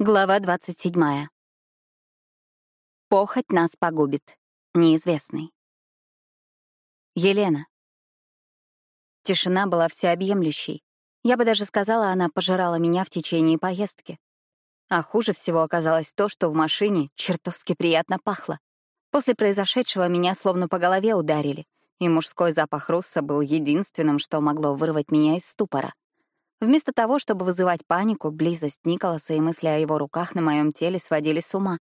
Глава 27. Похоть нас погубит. Неизвестный. Елена. Тишина была всеобъемлющей. Я бы даже сказала, она пожирала меня в течение поездки. А хуже всего оказалось то, что в машине чертовски приятно пахло. После произошедшего меня словно по голове ударили, и мужской запах русса был единственным, что могло вырвать меня из ступора. Вместо того, чтобы вызывать панику, близость Николаса и мысли о его руках на моем теле сводили с ума,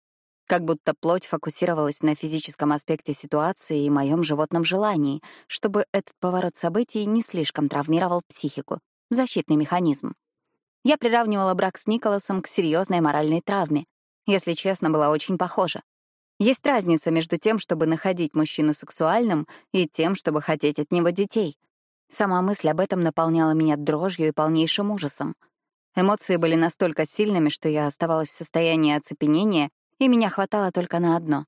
как будто плоть фокусировалась на физическом аспекте ситуации и моем животном желании, чтобы этот поворот событий не слишком травмировал психику. Защитный механизм. Я приравнивала брак с Николасом к серьезной моральной травме. Если честно, была очень похожа. Есть разница между тем, чтобы находить мужчину сексуальным, и тем, чтобы хотеть от него детей — Сама мысль об этом наполняла меня дрожью и полнейшим ужасом. Эмоции были настолько сильными, что я оставалась в состоянии оцепенения, и меня хватало только на одно.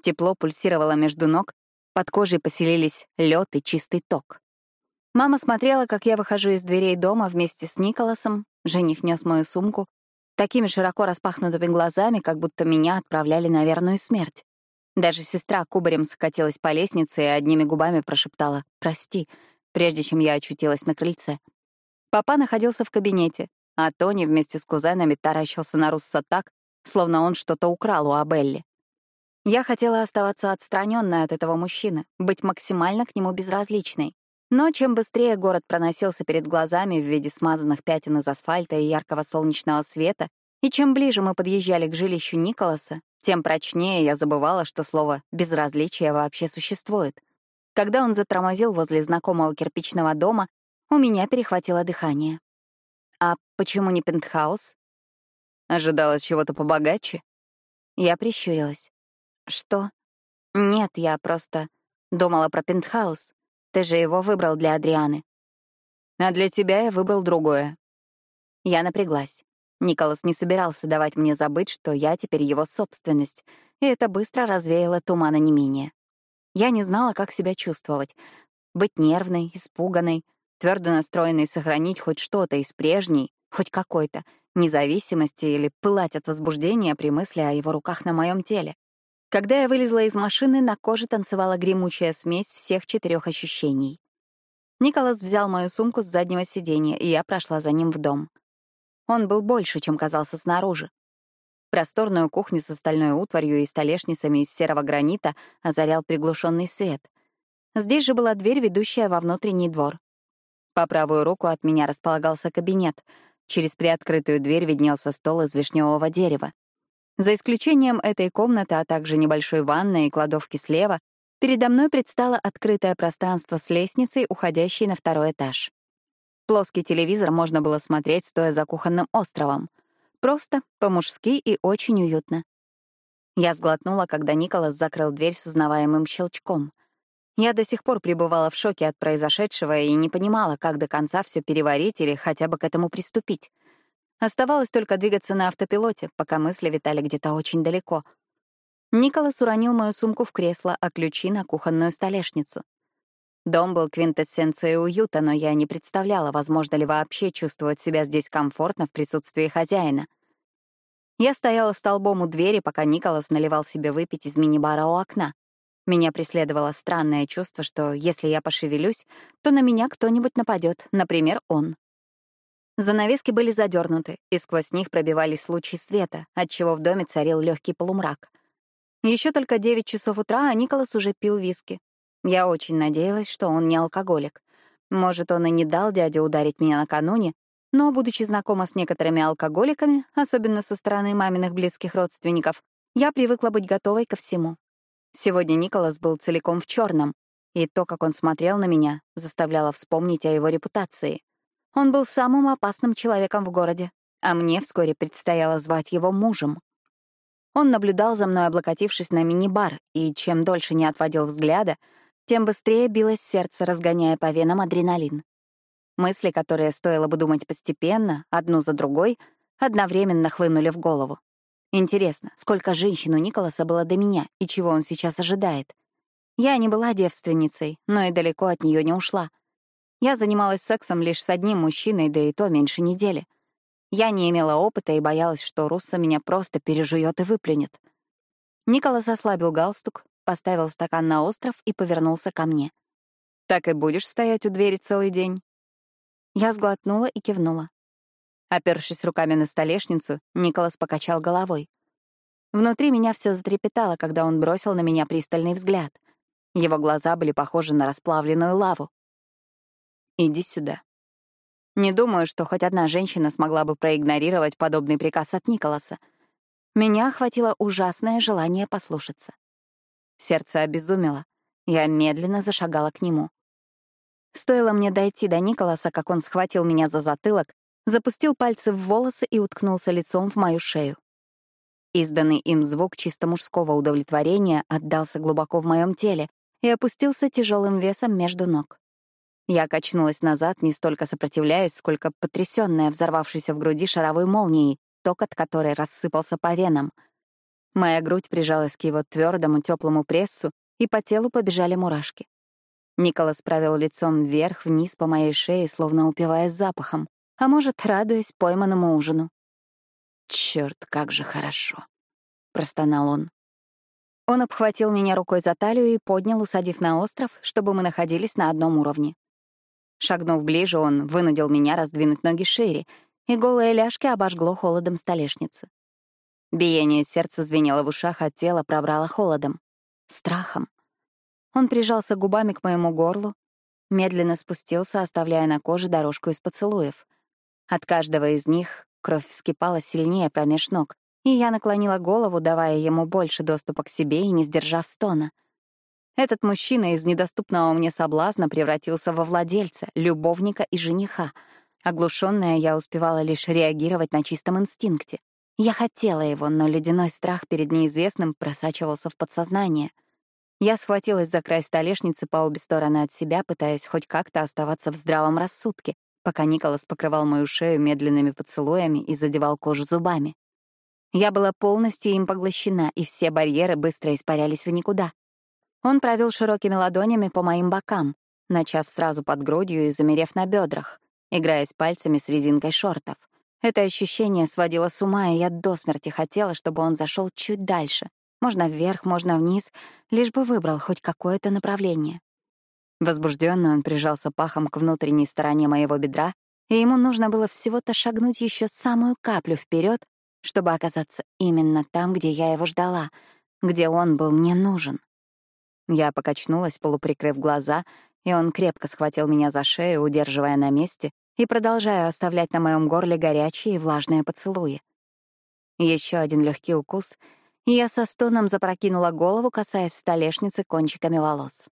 Тепло пульсировало между ног, под кожей поселились лед и чистый ток. Мама смотрела, как я выхожу из дверей дома вместе с Николасом, жених нес мою сумку, такими широко распахнутыми глазами, как будто меня отправляли на верную смерть. Даже сестра кубарем скатилась по лестнице и одними губами прошептала «Прости», прежде чем я очутилась на крыльце. Папа находился в кабинете, а Тони вместе с кузенами таращился на Русса так, словно он что-то украл у Абелли. Я хотела оставаться отстраненной от этого мужчины, быть максимально к нему безразличной. Но чем быстрее город проносился перед глазами в виде смазанных пятен из асфальта и яркого солнечного света, и чем ближе мы подъезжали к жилищу Николаса, тем прочнее я забывала, что слово «безразличие» вообще существует. Когда он затормозил возле знакомого кирпичного дома, у меня перехватило дыхание. А почему не пентхаус? Ожидалось чего-то побогаче? Я прищурилась. Что? Нет, я просто думала про пентхаус. Ты же его выбрал для Адрианы. А для тебя я выбрал другое. Я напряглась. Николас не собирался давать мне забыть, что я теперь его собственность, и это быстро развеяло тумана не менее. Я не знала, как себя чувствовать. Быть нервной, испуганной, твердо настроенной сохранить хоть что-то из прежней, хоть какой-то, независимости или пылать от возбуждения при мысли о его руках на моем теле. Когда я вылезла из машины, на коже танцевала гремучая смесь всех четырех ощущений. Николас взял мою сумку с заднего сиденья, и я прошла за ним в дом. Он был больше, чем казался снаружи. Просторную кухню с остальной утварью и столешницами из серого гранита озарял приглушенный свет. Здесь же была дверь, ведущая во внутренний двор. По правую руку от меня располагался кабинет. Через приоткрытую дверь виднелся стол из вишневого дерева. За исключением этой комнаты, а также небольшой ванной и кладовки слева, передо мной предстало открытое пространство с лестницей, уходящей на второй этаж. Плоский телевизор можно было смотреть, стоя за кухонным островом — Просто, по-мужски и очень уютно. Я сглотнула, когда Николас закрыл дверь с узнаваемым щелчком. Я до сих пор пребывала в шоке от произошедшего и не понимала, как до конца все переварить или хотя бы к этому приступить. Оставалось только двигаться на автопилоте, пока мысли витали где-то очень далеко. Николас уронил мою сумку в кресло, а ключи — на кухонную столешницу. Дом был квинтэссенцией уюта, но я не представляла, возможно ли вообще чувствовать себя здесь комфортно в присутствии хозяина. Я стояла столбом у двери, пока Николас наливал себе выпить из мини-бара у окна. Меня преследовало странное чувство, что если я пошевелюсь, то на меня кто-нибудь нападет, например, он. Занавески были задернуты, и сквозь них пробивались лучи света, отчего в доме царил легкий полумрак. Еще только 9 часов утра, а Николас уже пил виски. Я очень надеялась, что он не алкоголик. Может, он и не дал дяде ударить меня накануне, но, будучи знакома с некоторыми алкоголиками, особенно со стороны маминых близких родственников, я привыкла быть готовой ко всему. Сегодня Николас был целиком в черном, и то, как он смотрел на меня, заставляло вспомнить о его репутации. Он был самым опасным человеком в городе, а мне вскоре предстояло звать его мужем. Он наблюдал за мной, облокотившись на мини-бар, и чем дольше не отводил взгляда, тем быстрее билось сердце, разгоняя по венам адреналин. Мысли, которые стоило бы думать постепенно, одну за другой, одновременно хлынули в голову. Интересно, сколько женщин у Николаса было до меня и чего он сейчас ожидает? Я не была девственницей, но и далеко от нее не ушла. Я занималась сексом лишь с одним мужчиной, да и то меньше недели. Я не имела опыта и боялась, что Русса меня просто пережует и выплюнет. Николас ослабил галстук, поставил стакан на остров и повернулся ко мне. «Так и будешь стоять у двери целый день?» Я сглотнула и кивнула. Опершись руками на столешницу, Николас покачал головой. Внутри меня все затрепетало, когда он бросил на меня пристальный взгляд. Его глаза были похожи на расплавленную лаву. «Иди сюда», не думаю, что хоть одна женщина смогла бы проигнорировать подобный приказ от Николаса. Меня охватило ужасное желание послушаться. Сердце обезумело. Я медленно зашагала к нему. Стоило мне дойти до Николаса, как он схватил меня за затылок, запустил пальцы в волосы и уткнулся лицом в мою шею. Изданный им звук чисто мужского удовлетворения отдался глубоко в моем теле и опустился тяжелым весом между ног. Я качнулась назад, не столько сопротивляясь, сколько потрясённая взорвавшейся в груди шаровой молнией, ток от которой рассыпался по венам. Моя грудь прижалась к его твердому теплому прессу, и по телу побежали мурашки. Николас правил лицом вверх-вниз по моей шее, словно упиваясь запахом, а может, радуясь пойманному ужину. «Чёрт, как же хорошо!» — простонал он. Он обхватил меня рукой за талию и поднял, усадив на остров, чтобы мы находились на одном уровне. Шагнув ближе, он вынудил меня раздвинуть ноги шире, и голые ляжки обожгло холодом столешницы. Биение сердца звенело в ушах, а тело пробрало холодом. Страхом. Он прижался губами к моему горлу, медленно спустился, оставляя на коже дорожку из поцелуев. От каждого из них кровь вскипала сильнее промеж ног, и я наклонила голову, давая ему больше доступа к себе и не сдержав стона — этот мужчина из недоступного мне соблазна превратился во владельца, любовника и жениха. Оглушенная, я успевала лишь реагировать на чистом инстинкте. Я хотела его, но ледяной страх перед неизвестным просачивался в подсознание. Я схватилась за край столешницы по обе стороны от себя, пытаясь хоть как-то оставаться в здравом рассудке, пока Николас покрывал мою шею медленными поцелуями и задевал кожу зубами. Я была полностью им поглощена, и все барьеры быстро испарялись в никуда. Он провел широкими ладонями по моим бокам, начав сразу под грудью и замерев на бедрах, играясь пальцами с резинкой шортов. Это ощущение сводило с ума, и я до смерти хотела, чтобы он зашел чуть дальше. Можно вверх, можно вниз, лишь бы выбрал хоть какое-то направление. Возбужденно он прижался пахом к внутренней стороне моего бедра, и ему нужно было всего-то шагнуть еще самую каплю вперед, чтобы оказаться именно там, где я его ждала, где он был мне нужен. Я покачнулась, полуприкрыв глаза, и он крепко схватил меня за шею, удерживая на месте и продолжая оставлять на моем горле горячие и влажные поцелуи. Еще один легкий укус, и я со стоном запрокинула голову, касаясь столешницы кончиками волос.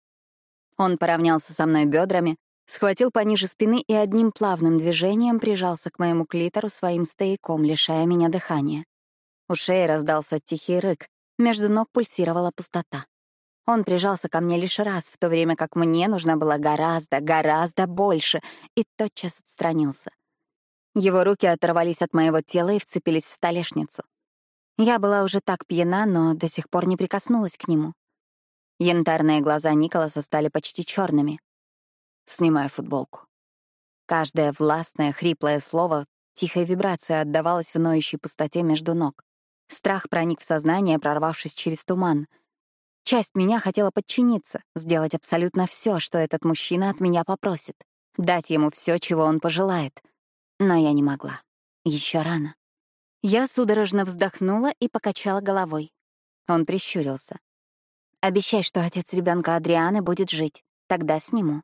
Он поравнялся со мной бедрами, схватил пониже спины и одним плавным движением прижался к моему клитору своим стояком, лишая меня дыхания. У шеи раздался тихий рык, между ног пульсировала пустота. Он прижался ко мне лишь раз, в то время как мне нужно было гораздо, гораздо больше, и тотчас отстранился. Его руки оторвались от моего тела и вцепились в столешницу. Я была уже так пьяна, но до сих пор не прикоснулась к нему. Янтарные глаза Николаса стали почти черными. «Снимай футболку». Каждое властное, хриплое слово тихой вибрацией отдавалось в ноющей пустоте между ног. Страх проник в сознание, прорвавшись через туман — Часть меня хотела подчиниться, сделать абсолютно все, что этот мужчина от меня попросит, дать ему все, чего он пожелает. Но я не могла. Еще рано. Я судорожно вздохнула и покачала головой. Он прищурился. «Обещай, что отец ребенка Адрианы будет жить. Тогда сниму».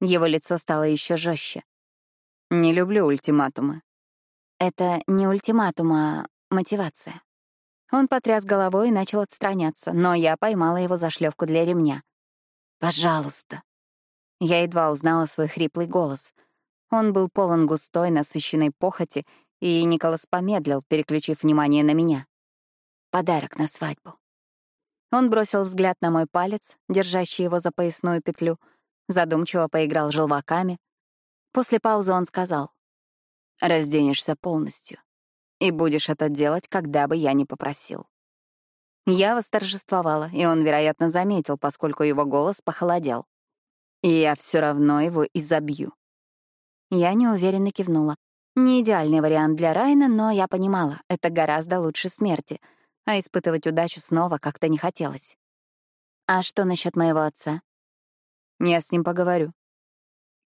Его лицо стало еще жестче. «Не люблю ультиматумы». «Это не ультиматум, а мотивация». Он потряс головой и начал отстраняться, но я поймала его за шлёвку для ремня. «Пожалуйста». Я едва узнала свой хриплый голос. Он был полон густой, насыщенной похоти, и Николас помедлил, переключив внимание на меня. «Подарок на свадьбу». Он бросил взгляд на мой палец, держащий его за поясную петлю, задумчиво поиграл желваками. После паузы он сказал, «Разденешься полностью и будешь это делать, когда бы я ни попросил». Я восторжествовала, и он, вероятно, заметил, поскольку его голос похолодел. И я все равно его изобью. Я неуверенно кивнула. Не идеальный вариант для Райна, но я понимала, это гораздо лучше смерти, а испытывать удачу снова как-то не хотелось. А что насчет моего отца? Я с ним поговорю.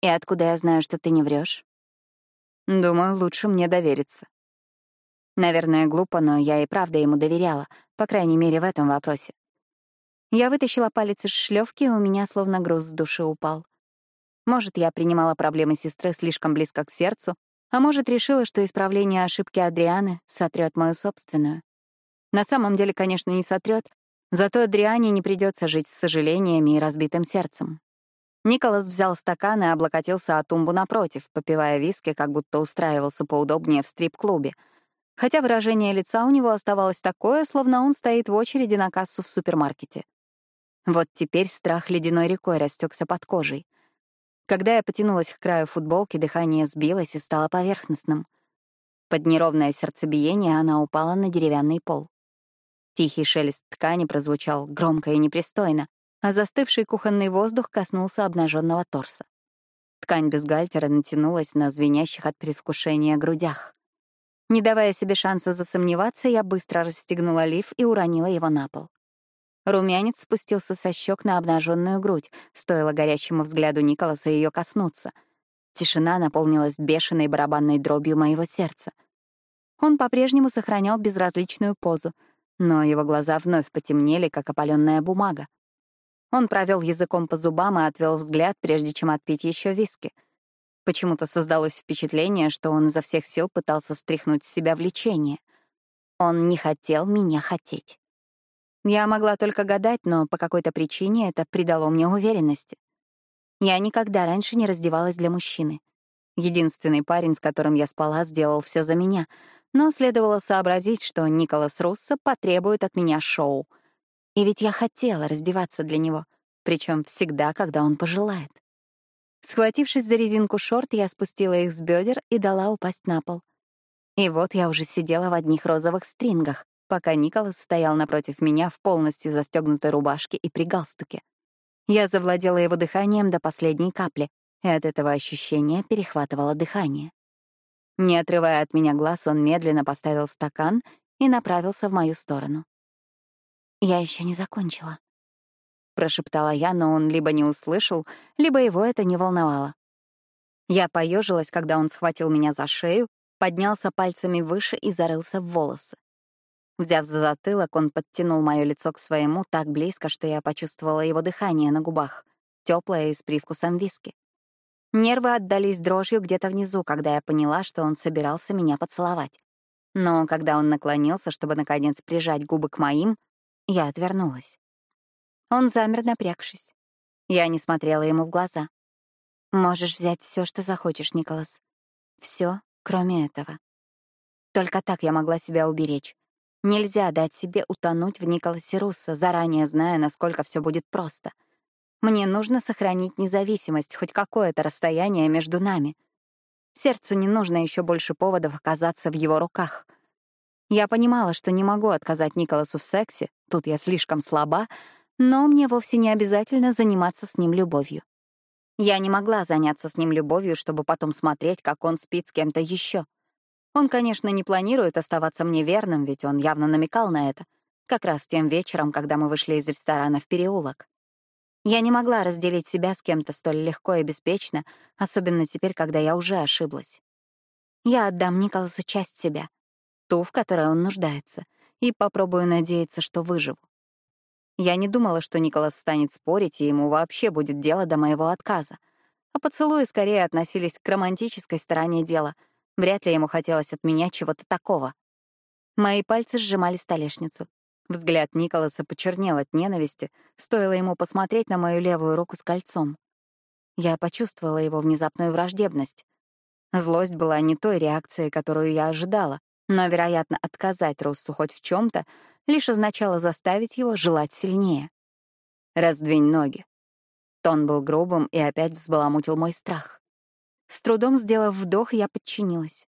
И откуда я знаю, что ты не врешь? Думаю, лучше мне довериться. Наверное, глупо, но я и правда ему доверяла, по крайней мере, в этом вопросе. Я вытащила палец из шлёвки, у меня словно груз с души упал. Может, я принимала проблемы сестры слишком близко к сердцу, а может, решила, что исправление ошибки Адрианы сотрет мою собственную. На самом деле, конечно, не сотрет, зато Адриане не придется жить с сожалениями и разбитым сердцем. Николас взял стакан и облокотился о тумбу напротив, попивая виски, как будто устраивался поудобнее в стрип-клубе — хотя выражение лица у него оставалось такое, словно он стоит в очереди на кассу в супермаркете. Вот теперь страх ледяной рекой растекся под кожей. Когда я потянулась к краю футболки, дыхание сбилось и стало поверхностным. Под неровное сердцебиение она упала на деревянный пол. Тихий шелест ткани прозвучал громко и непристойно, а застывший кухонный воздух коснулся обнаженного торса. Ткань бюстгальтера натянулась на звенящих от предвкушения грудях. Не давая себе шанса засомневаться, я быстро расстегнула лиф и уронила его на пол. Румянец спустился со щек на обнаженную грудь, стоило горящему взгляду Николаса ее коснуться. Тишина наполнилась бешеной барабанной дробью моего сердца. Он по-прежнему сохранял безразличную позу, но его глаза вновь потемнели, как опаленная бумага. Он провел языком по зубам и отвел взгляд, прежде чем отпить еще виски — Почему-то создалось впечатление, что он изо всех сил пытался стряхнуть с себя влечение. Он не хотел меня хотеть. Я могла только гадать, но по какой-то причине это придало мне уверенности. Я никогда раньше не раздевалась для мужчины. Единственный парень, с которым я спала, сделал все за меня, но следовало сообразить, что Николас Руссо потребует от меня шоу. И ведь я хотела раздеваться для него, причем всегда, когда он пожелает. Схватившись за резинку шорт, я спустила их с бедер и дала упасть на пол. И вот я уже сидела в одних розовых стрингах, пока Николас стоял напротив меня в полностью застегнутой рубашке и при галстуке. Я завладела его дыханием до последней капли, и от этого ощущения перехватывало дыхание. Не отрывая от меня глаз, он медленно поставил стакан и направился в мою сторону. Я еще не закончила. — прошептала я, но он либо не услышал, либо его это не волновало. Я поежилась, когда он схватил меня за шею, поднялся пальцами выше и зарылся в волосы. Взяв за затылок, он подтянул мое лицо к своему так близко, что я почувствовала его дыхание на губах, теплое и с привкусом виски. Нервы отдались дрожью где-то внизу, когда я поняла, что он собирался меня поцеловать. Но когда он наклонился, чтобы, наконец, прижать губы к моим, я отвернулась. Он замер, напрягшись. Я не смотрела ему в глаза. «Можешь взять все, что захочешь, Николас. Все, кроме этого». Только так я могла себя уберечь. Нельзя дать себе утонуть в Николасе Руссо, заранее зная, насколько все будет просто. Мне нужно сохранить независимость, хоть какое-то расстояние между нами. Сердцу не нужно еще больше поводов оказаться в его руках. Я понимала, что не могу отказать Николасу в сексе, тут я слишком слаба, но мне вовсе не обязательно заниматься с ним любовью. Я не могла заняться с ним любовью, чтобы потом смотреть, как он спит с кем-то еще. Он, конечно, не планирует оставаться мне верным, ведь он явно намекал на это, как раз тем вечером, когда мы вышли из ресторана в переулок. Я не могла разделить себя с кем-то столь легко и беспечно, особенно теперь, когда я уже ошиблась. Я отдам Николасу часть себя, ту, в которой он нуждается, и попробую надеяться, что выживу. Я не думала, что Николас станет спорить, и ему вообще будет дело до моего отказа. А поцелуи скорее относились к романтической стороне дела. Вряд ли ему хотелось от меня чего-то такого. Мои пальцы сжимали столешницу. Взгляд Николаса почернел от ненависти, стоило ему посмотреть на мою левую руку с кольцом. Я почувствовала его внезапную враждебность. Злость была не той реакцией, которую я ожидала, но, вероятно, отказать Руссу хоть в чем то лишь означало заставить его желать сильнее. «Раздвинь ноги». Тон был грубым и опять взбаламутил мой страх. С трудом сделав вдох, я подчинилась.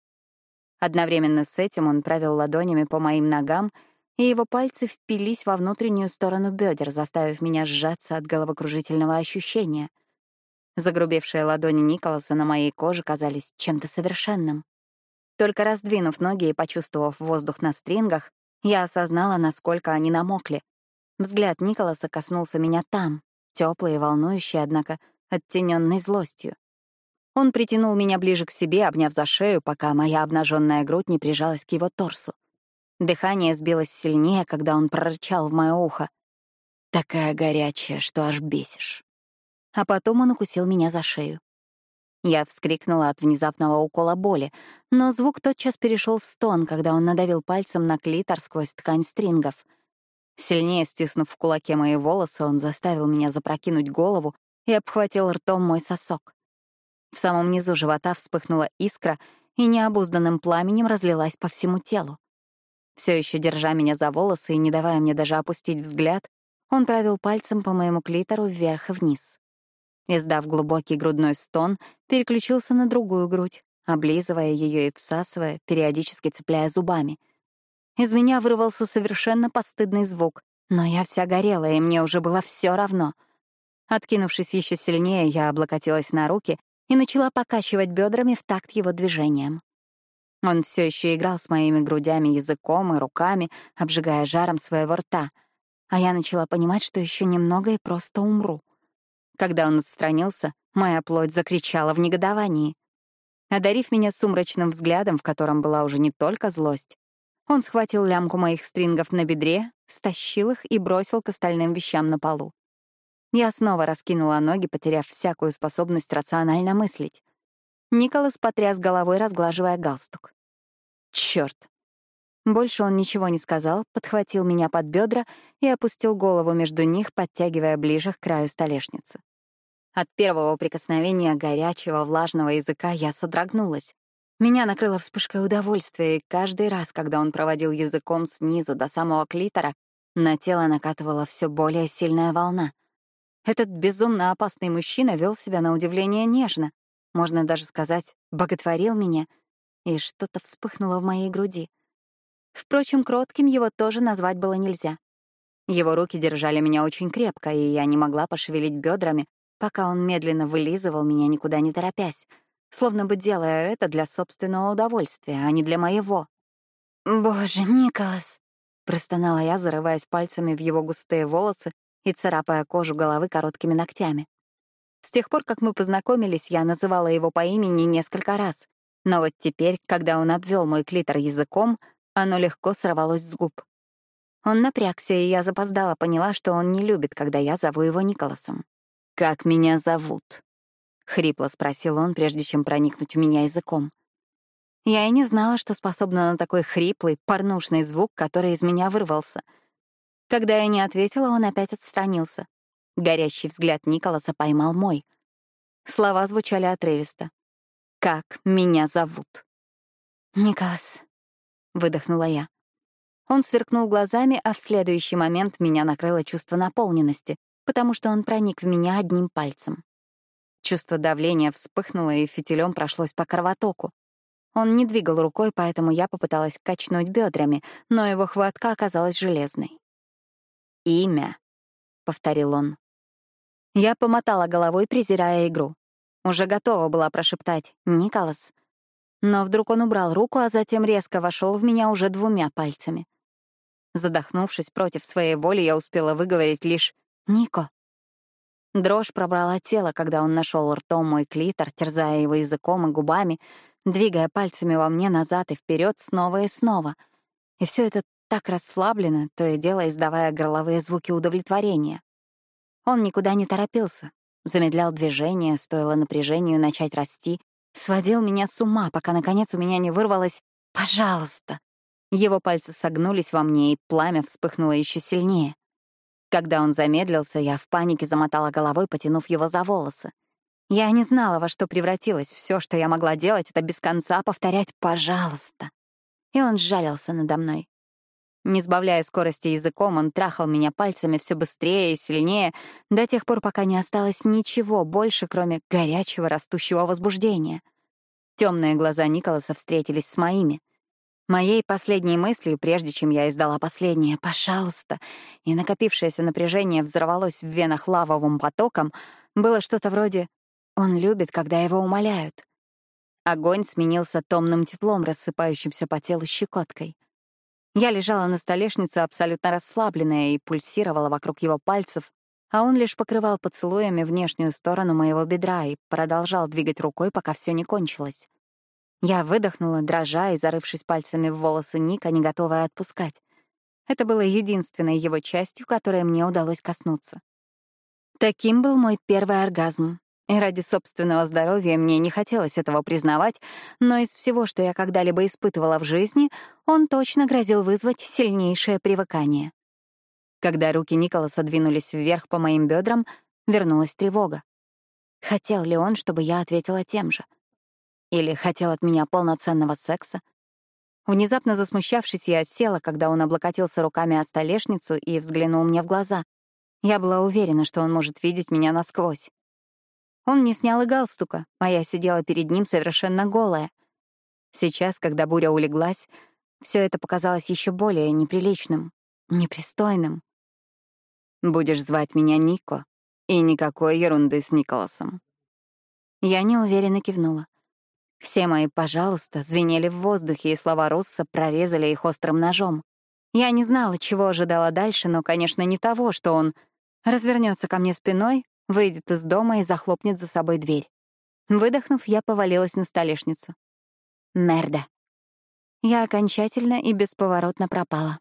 Одновременно с этим он провел ладонями по моим ногам, и его пальцы впились во внутреннюю сторону бедер, заставив меня сжаться от головокружительного ощущения. Загрубевшие ладони Николаса на моей коже казались чем-то совершенным. Только раздвинув ноги и почувствовав воздух на стрингах, я осознала, насколько они намокли. Взгляд Николаса коснулся меня там, теплый и волнующий, однако оттененный злостью. Он притянул меня ближе к себе, обняв за шею, пока моя обнаженная грудь не прижалась к его торсу. Дыхание сбилось сильнее, когда он прорычал в мое ухо. «Такая горячая, что аж бесишь». А потом он укусил меня за шею. Я вскрикнула от внезапного укола боли, но звук тотчас перешел в стон, когда он надавил пальцем на клитор сквозь ткань стрингов. Сильнее стиснув в кулаке мои волосы, он заставил меня запрокинуть голову и обхватил ртом мой сосок. В самом низу живота вспыхнула искра и необузданным пламенем разлилась по всему телу. Все еще держа меня за волосы и не давая мне даже опустить взгляд, он провел пальцем по моему клитору вверх и вниз. Издав глубокий грудной стон, переключился на другую грудь, облизывая ее и всасывая, периодически цепляя зубами. Из меня вырвался совершенно постыдный звук, но я вся горела, и мне уже было все равно. Откинувшись еще сильнее, я облокотилась на руки и начала покачивать бедрами в такт его движениям. Он все еще играл с моими грудями языком и руками, обжигая жаром своего рта, а я начала понимать, что еще немного и просто умру. Когда он отстранился, моя плоть закричала в негодовании. Одарив меня сумрачным взглядом, в котором была уже не только злость, он схватил лямку моих стрингов на бедре, стащил их и бросил к остальным вещам на полу. Я снова раскинула ноги, потеряв всякую способность рационально мыслить. Николас потряс головой, разглаживая галстук. Черт! Больше он ничего не сказал, подхватил меня под бедра и опустил голову между них, подтягивая ближе к краю столешницы. От первого прикосновения горячего, влажного языка я содрогнулась. Меня накрыла вспышкой удовольствия, и каждый раз, когда он проводил языком снизу до самого клитора, на тело накатывала все более сильная волна — этот безумно опасный мужчина вел себя на удивление нежно, можно даже сказать, боготворил меня, и что-то вспыхнуло в моей груди. Впрочем, кротким его тоже назвать было нельзя. Его руки держали меня очень крепко, и я не могла пошевелить бедрами, пока он медленно вылизывал меня, никуда не торопясь, словно бы делая это для собственного удовольствия, а не для моего. «Боже, Николас!» — простонала я, зарываясь пальцами в его густые волосы и царапая кожу головы короткими ногтями. С тех пор, как мы познакомились, я называла его по имени несколько раз, но вот теперь, когда он обвел мой клитор языком, оно легко сорвалось с губ. Он напрягся, и я запоздала поняла, что он не любит, когда я зову его Николасом. «Как меня зовут?» — хрипло спросил он, прежде чем проникнуть в меня языком. Я и не знала, что способна на такой хриплый, порнушный звук, который из меня вырвался — когда я не ответила, он опять отстранился. Горящий взгляд Николаса поймал мой. Слова звучали отрывисто. «Как меня зовут?» «Николас», — выдохнула я. Он сверкнул глазами, а в следующий момент меня накрыло чувство наполненности, потому что он проник в меня одним пальцем. Чувство давления вспыхнуло и фитилем прошлось по кровотоку. Он не двигал рукой, поэтому я попыталась качнуть бедрами, но его хватка оказалась железной. «Имя», — повторил он. Я помотала головой, презирая игру. Уже готова была прошептать «Николас». Но вдруг он убрал руку, а затем резко вошел в меня уже двумя пальцами. Задохнувшись против своей воли, я успела выговорить лишь «Нико». Дрожь пробрала тело, когда он нашел ртом мой клитор, терзая его языком и губами, двигая пальцами во мне назад и вперед снова и снова. И все это так расслабленно, то и дело издавая горловые звуки удовлетворения. Он никуда не торопился, замедлял движение, стоило напряжению начать расти, сводил меня с ума, пока, наконец, у меня не вырвалось «пожалуйста». Его пальцы согнулись во мне, и пламя вспыхнуло еще сильнее. Когда он замедлился, я в панике замотала головой, потянув его за волосы. Я не знала, во что превратилось. Все, что я могла делать, — это без конца повторять «пожалуйста». И он сжалился надо мной. Не сбавляя скорости языком, он трахал меня пальцами все быстрее и сильнее, до тех пор, пока не осталось ничего больше, кроме горячего растущего возбуждения. Темные глаза Николаса встретились с моими. Моей последней мыслью, прежде чем я издала последнее «пожалуйста», и накопившееся напряжение взорвалось в венах лавовым потоком, было что-то вроде «он любит, когда его умоляют». Огонь сменился томным теплом, рассыпающимся по телу щекоткой. Я лежала на столешнице абсолютно расслабленная и пульсировала вокруг его пальцев, а он лишь покрывал поцелуями внешнюю сторону моего бедра и продолжал двигать рукой, пока все не кончилось. Я выдохнула, дрожа и зарывшись пальцами в волосы Ника, не готовая отпускать. Это было единственной его частью, которой мне удалось коснуться. Таким был мой первый оргазм. И ради собственного здоровья мне не хотелось этого признавать, но из всего, что я когда-либо испытывала в жизни, он точно грозил вызвать сильнейшее привыкание. Когда руки Николаса двинулись вверх по моим бедрам, вернулась тревога. Хотел ли он, чтобы я ответила тем же? Или хотел от меня полноценного секса? Внезапно засмущавшись, я села, когда он облокотился руками о столешницу и взглянул мне в глаза. Я была уверена, что он может видеть меня насквозь. Он не снял и галстука, а я сидела перед ним совершенно голая. Сейчас, когда буря улеглась, все это показалось еще более неприличным, непристойным. «Будешь звать меня Нико, и никакой ерунды с Николасом». Я неуверенно кивнула. Все мои «пожалуйста» звенели в воздухе, и слова Росса прорезали их острым ножом. Я не знала, чего ожидала дальше, но, конечно, не того, что он развернется ко мне спиной, выйдет из дома и захлопнет за собой дверь. Выдохнув, я повалилась на столешницу. Мерда. Я окончательно и бесповоротно пропала.